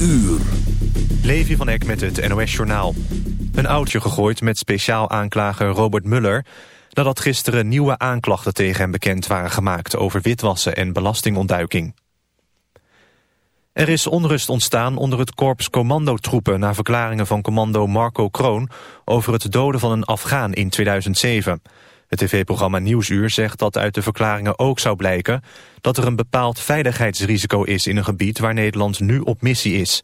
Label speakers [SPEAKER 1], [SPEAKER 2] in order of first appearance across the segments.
[SPEAKER 1] uur.
[SPEAKER 2] Levi van Eck met het NOS-journaal. Een oudje gegooid met speciaal aanklager Robert Muller... nadat gisteren nieuwe aanklachten tegen hem bekend waren gemaakt... over witwassen en belastingontduiking. Er is onrust ontstaan onder het korps commandotroepen... na verklaringen van commando Marco Kroon... over het doden van een Afghaan in 2007... Het tv-programma Nieuwsuur zegt dat uit de verklaringen ook zou blijken... dat er een bepaald veiligheidsrisico is in een gebied waar Nederland nu op missie is.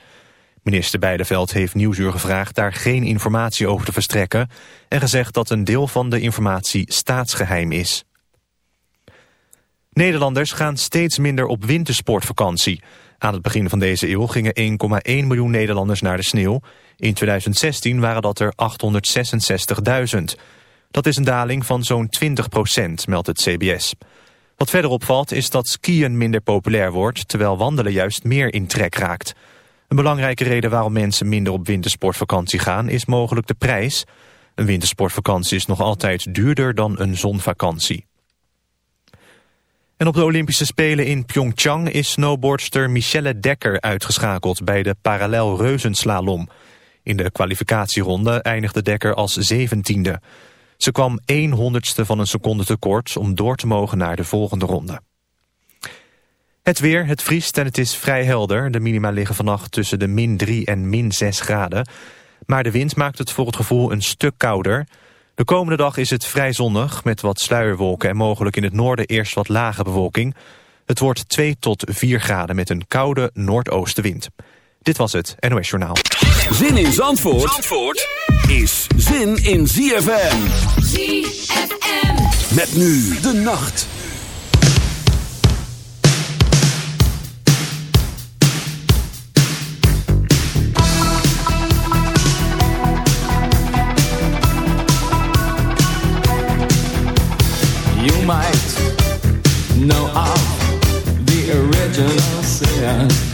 [SPEAKER 2] Minister Beideveld heeft Nieuwsuur gevraagd daar geen informatie over te verstrekken... en gezegd dat een deel van de informatie staatsgeheim is. Nederlanders gaan steeds minder op wintersportvakantie. Aan het begin van deze eeuw gingen 1,1 miljoen Nederlanders naar de sneeuw. In 2016 waren dat er 866.000... Dat is een daling van zo'n 20 procent, meldt het CBS. Wat verder opvalt is dat skiën minder populair wordt... terwijl wandelen juist meer in trek raakt. Een belangrijke reden waarom mensen minder op wintersportvakantie gaan... is mogelijk de prijs. Een wintersportvakantie is nog altijd duurder dan een zonvakantie. En op de Olympische Spelen in Pyeongchang is snowboardster Michelle Dekker uitgeschakeld bij de parallel reuzenslalom. In de kwalificatieronde eindigde Dekker als zeventiende. Ze kwam 1 honderdste van een seconde tekort om door te mogen naar de volgende ronde. Het weer, het vriest en het is vrij helder. De minima liggen vannacht tussen de min 3 en min 6 graden. Maar de wind maakt het voor het gevoel een stuk kouder. De komende dag is het vrij zonnig met wat sluierwolken... en mogelijk in het noorden eerst wat lage bewolking. Het wordt 2 tot 4 graden met een koude noordoostenwind. Dit was het NOS Journaal.
[SPEAKER 1] Zin in Zandvoort, Zandvoort is zin in ZFM.
[SPEAKER 3] ZFM.
[SPEAKER 1] Met nu de nacht.
[SPEAKER 4] You might know of the original sin.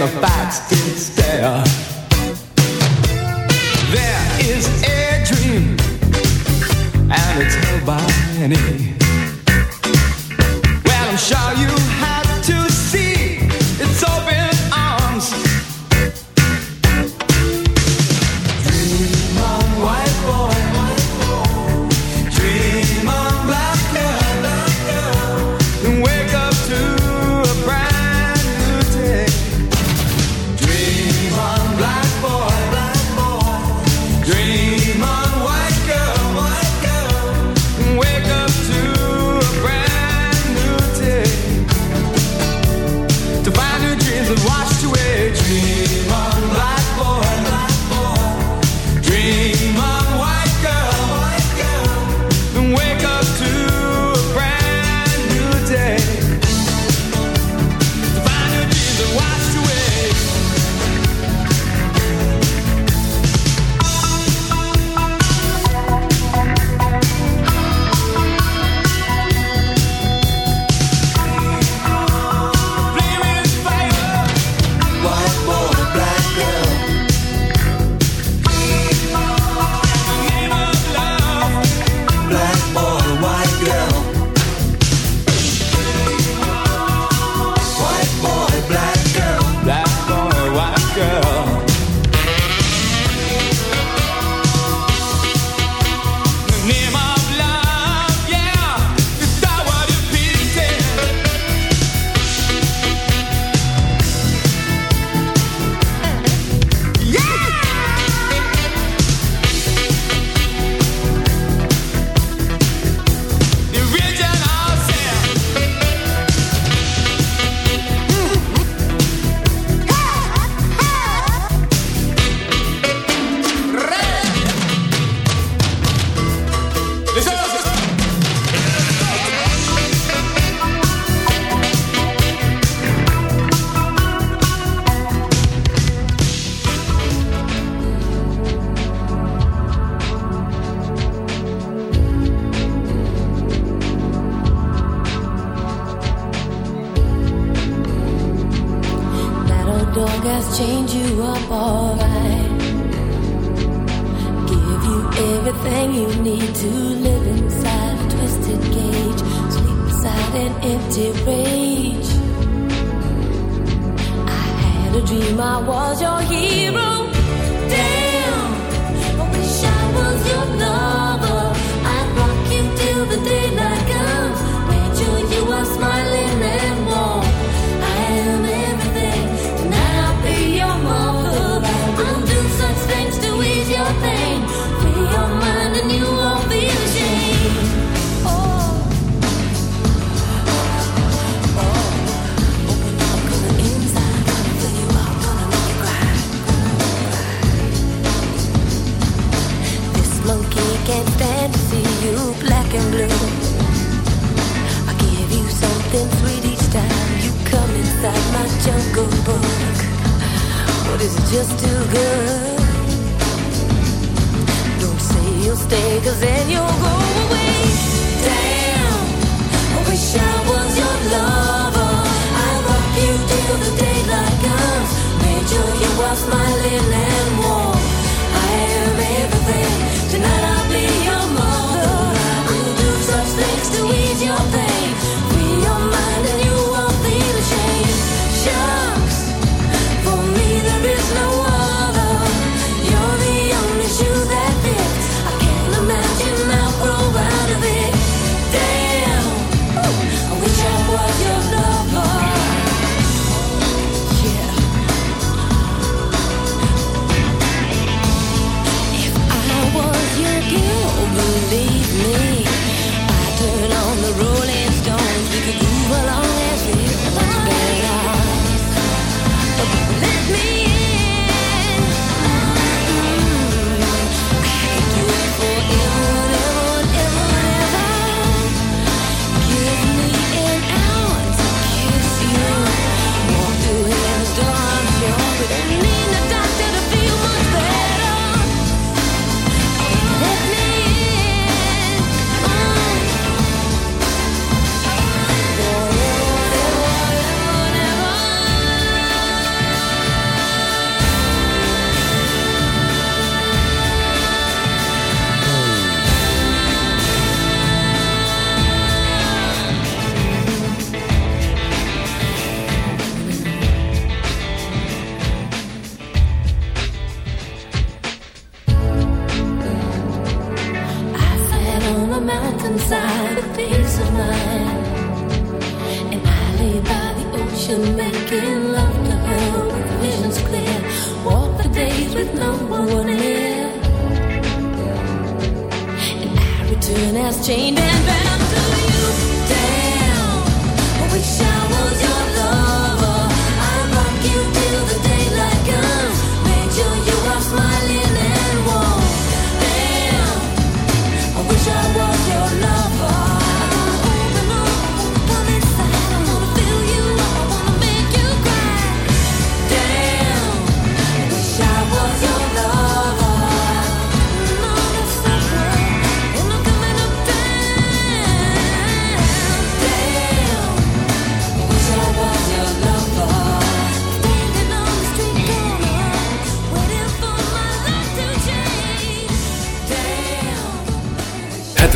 [SPEAKER 4] The facts
[SPEAKER 3] Give you everything you need to live inside a twisted cage. Sleep beside an empty rage. I had a dream I was your hero. And blue. I give you something sweet each time you come inside my jungle book. But is it just too good? Don't say you'll stay, cause then you'll go away. Damn, I wish I was your lover. I'd rock you till the daylight comes. Made sure you are smiling and warm. Ease your pain.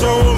[SPEAKER 5] Think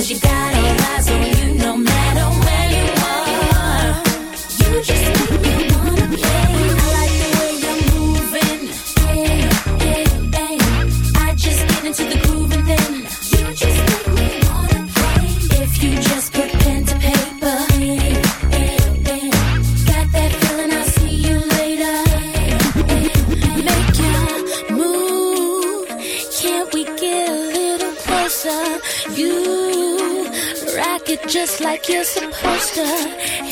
[SPEAKER 3] Cause you got all supposed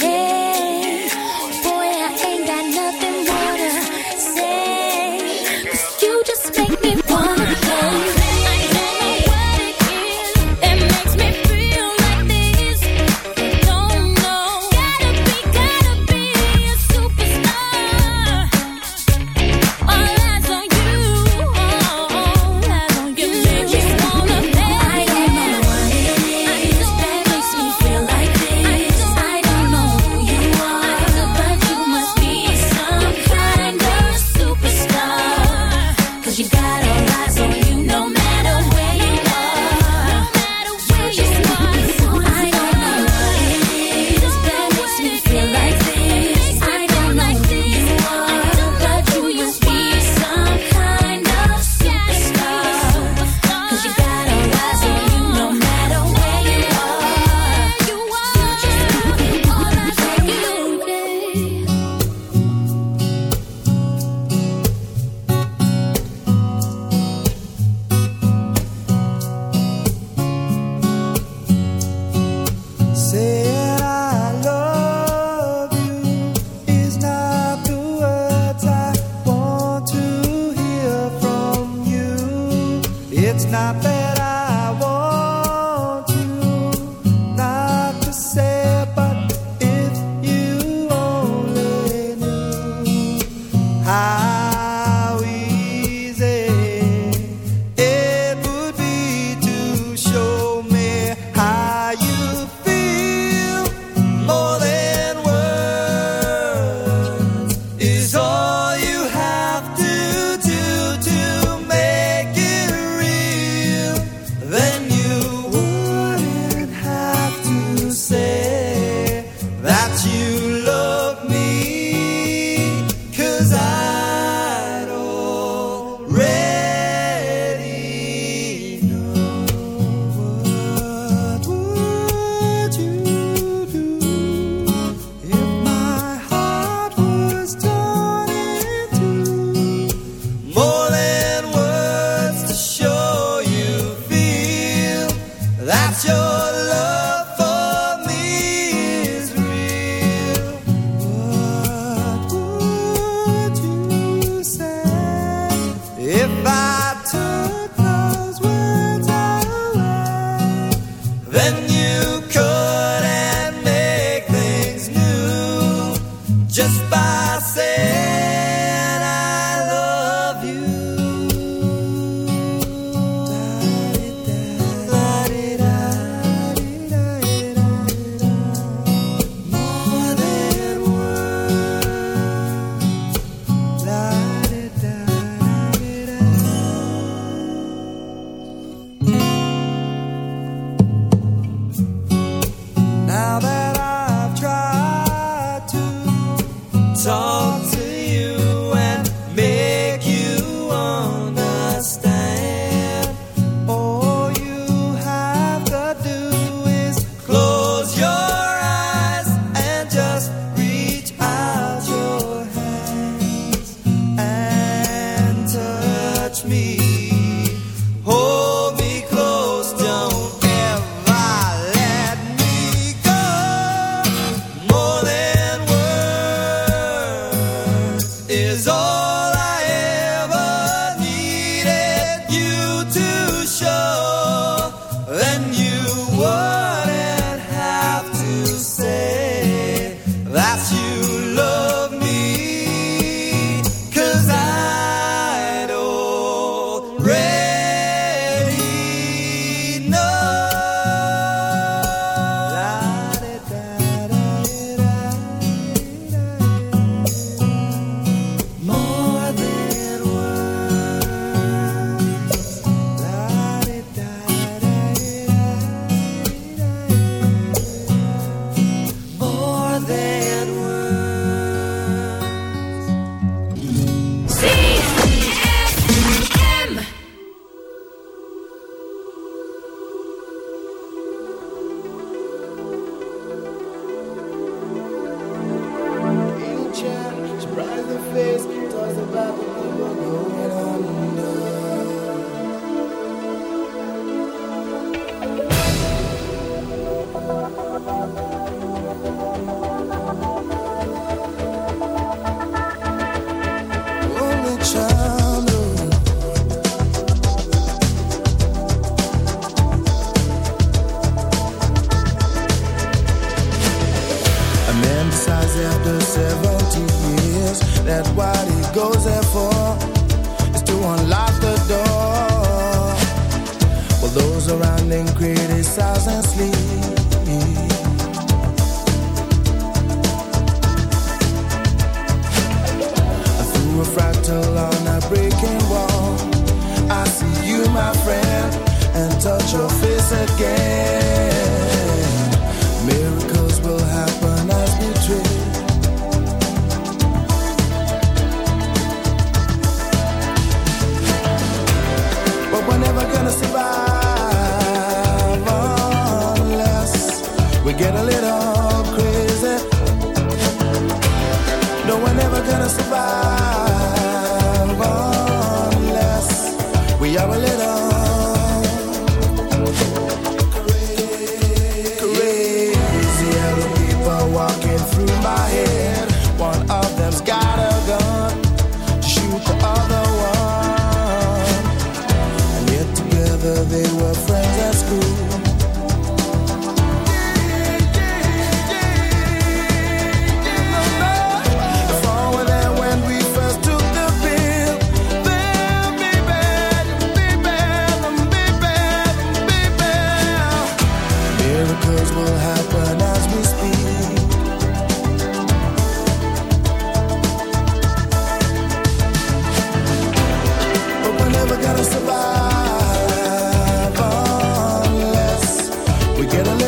[SPEAKER 6] pressure get a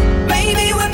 [SPEAKER 7] Baby,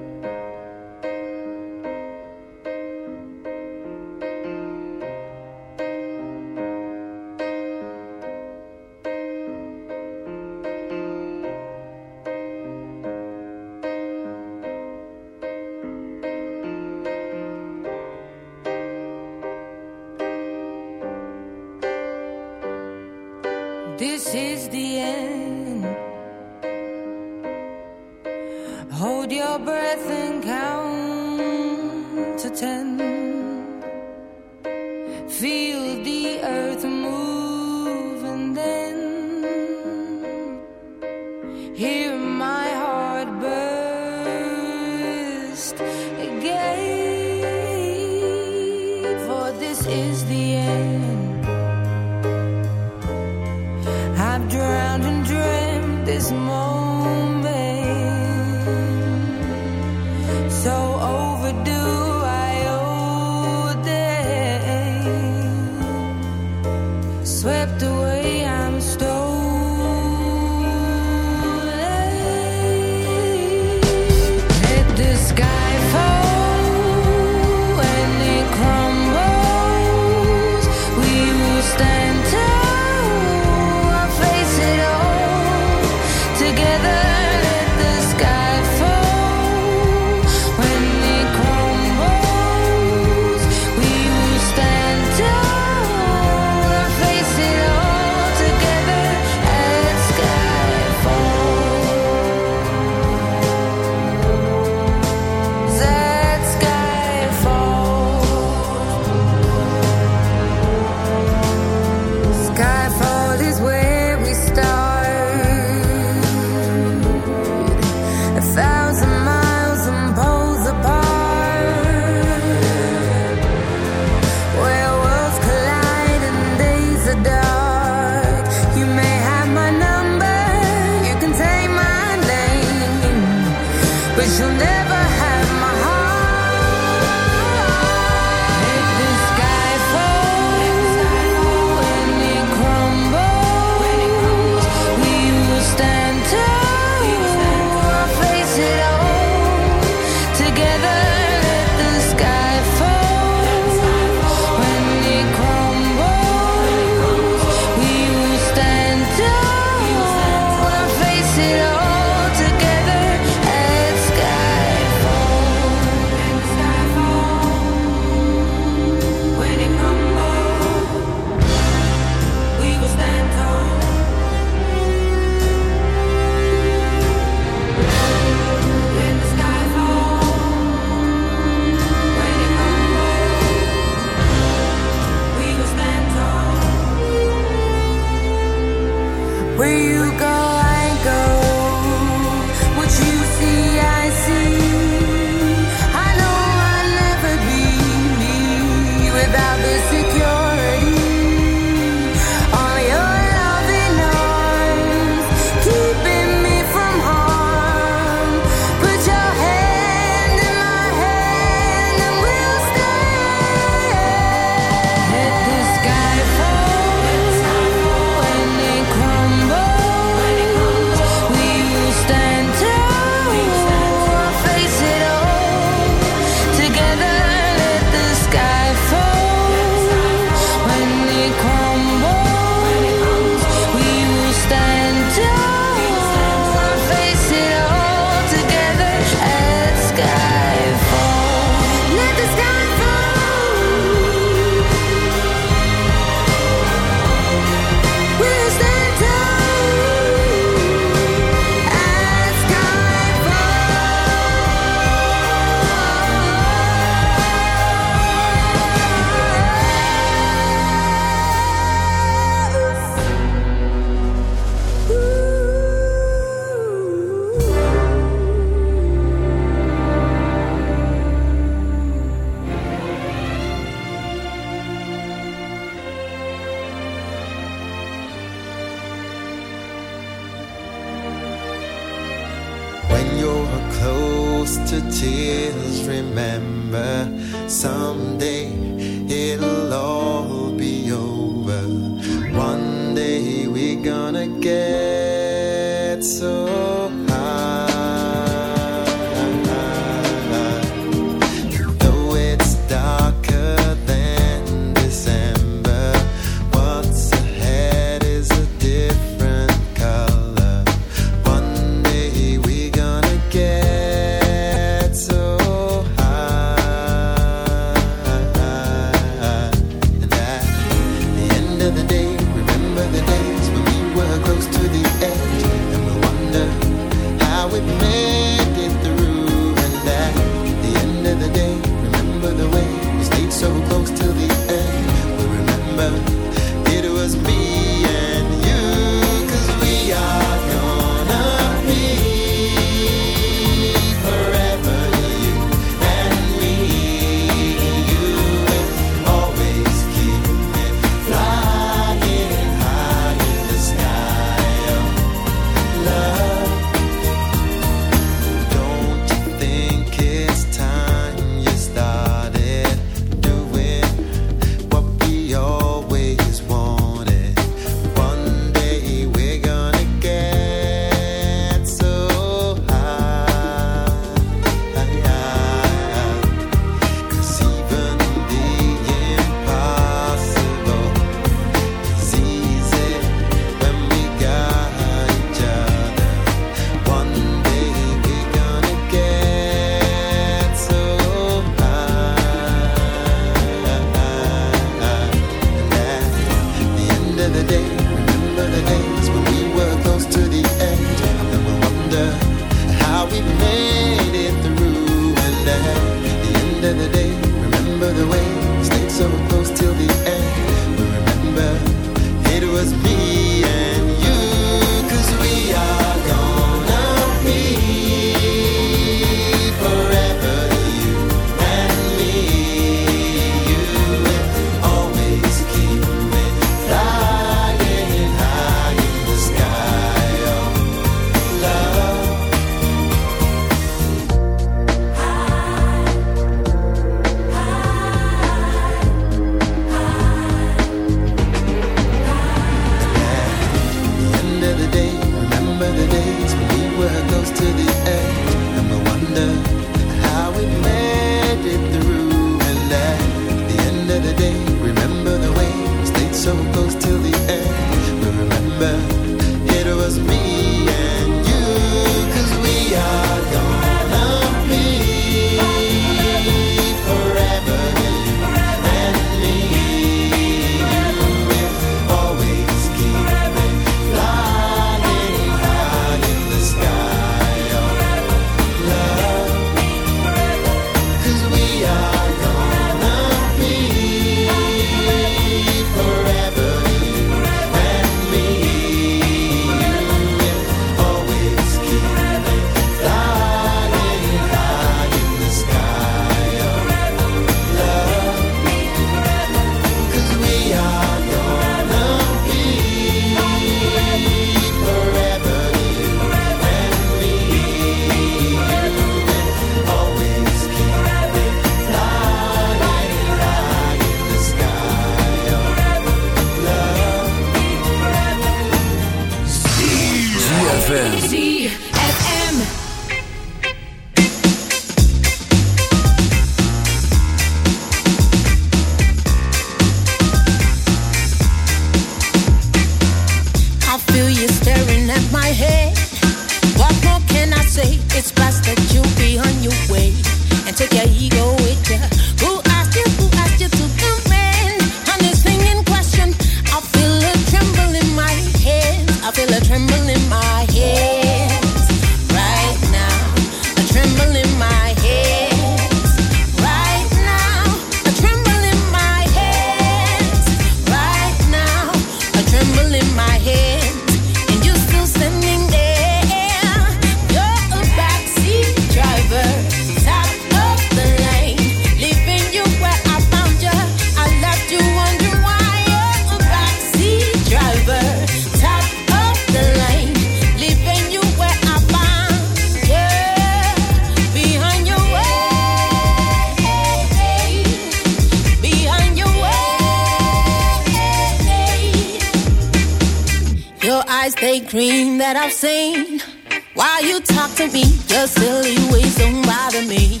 [SPEAKER 8] Ways don't bother me.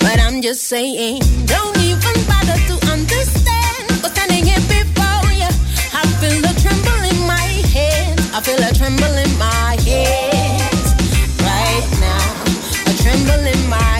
[SPEAKER 8] But I'm just saying, don't even bother to understand what's standing here before you. I feel a tremble in my head. I feel a tremble in my head right now. A tremble in my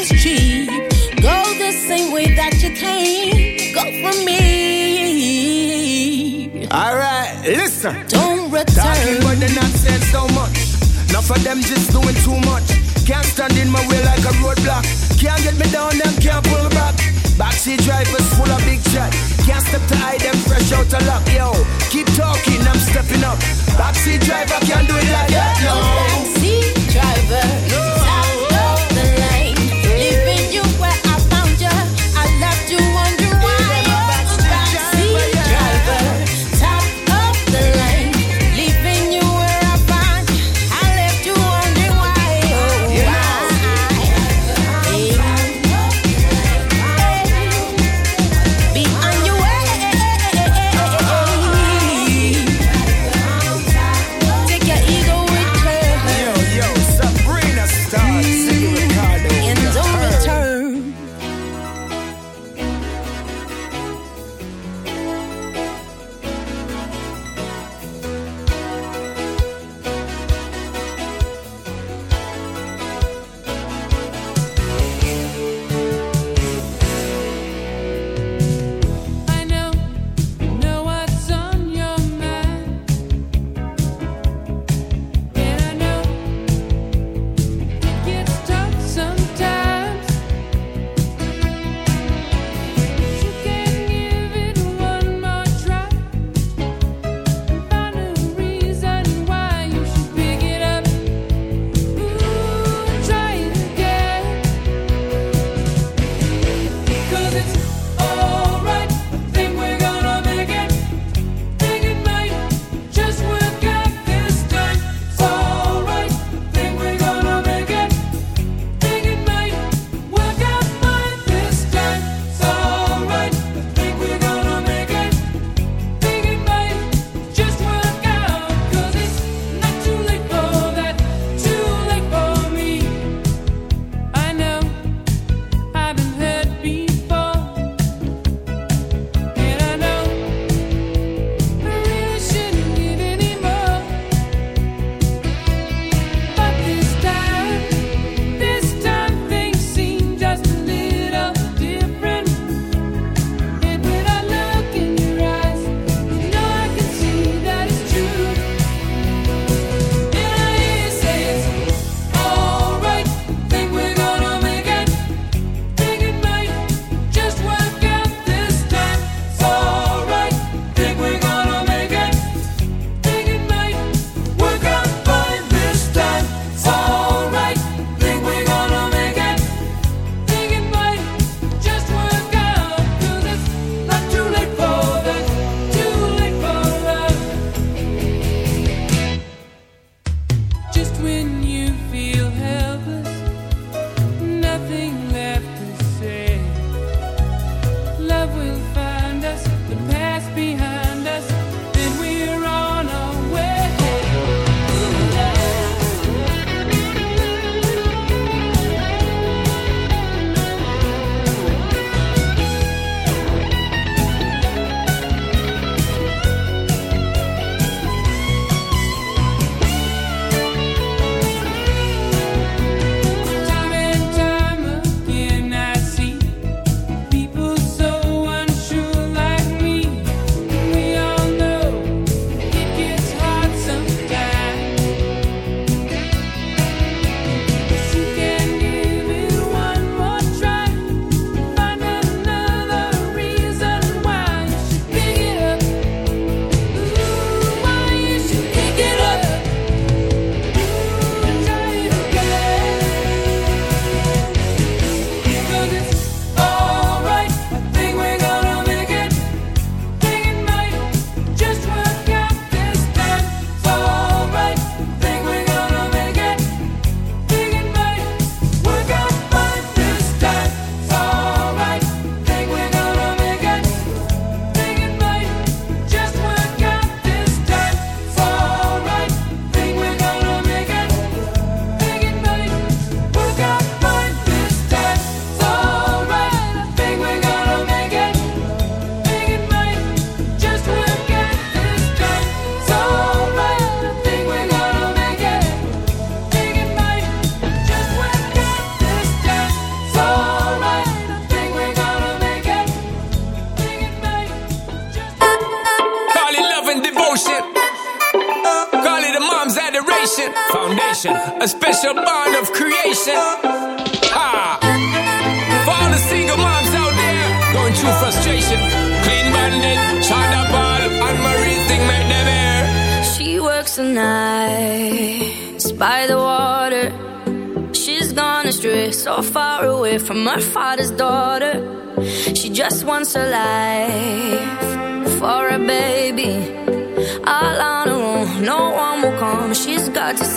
[SPEAKER 8] is cheap. Go the same way that you came. Go for me.
[SPEAKER 6] All right, listen.
[SPEAKER 8] Don't return.
[SPEAKER 6] Talking but they're not saying so much. Now for them just doing too much. Can't stand in my way like a roadblock. Can't get me down, them can't pull back. Backseat drivers full of big chat. Can't step to hide them fresh out of luck. Yo, keep talking, I'm stepping up. Backseat driver can't do it like that. No.
[SPEAKER 8] Backseat driver.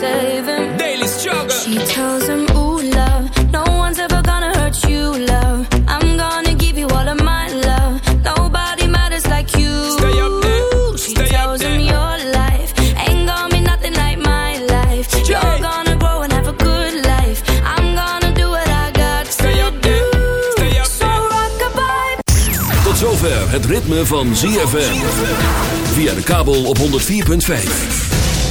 [SPEAKER 3] Save him.
[SPEAKER 9] Daily struggle.
[SPEAKER 3] She tells him, Ooh, love, no one's ever gonna hurt you, love. I'm gonna give you all of my love. Nobody matters like you.
[SPEAKER 9] Stay up there.
[SPEAKER 3] She
[SPEAKER 9] Stay up
[SPEAKER 3] tells
[SPEAKER 9] there.
[SPEAKER 3] him your life ain't gonna be nothing like my life. You're gonna grow and have a good life. I'm gonna do what I got
[SPEAKER 9] Stay
[SPEAKER 3] to
[SPEAKER 9] up there.
[SPEAKER 3] do.
[SPEAKER 9] Stay up
[SPEAKER 3] So
[SPEAKER 9] there.
[SPEAKER 3] rock-a-bye.
[SPEAKER 1] Tot zover het ritme van ZFM. Via de kabel op 104.5.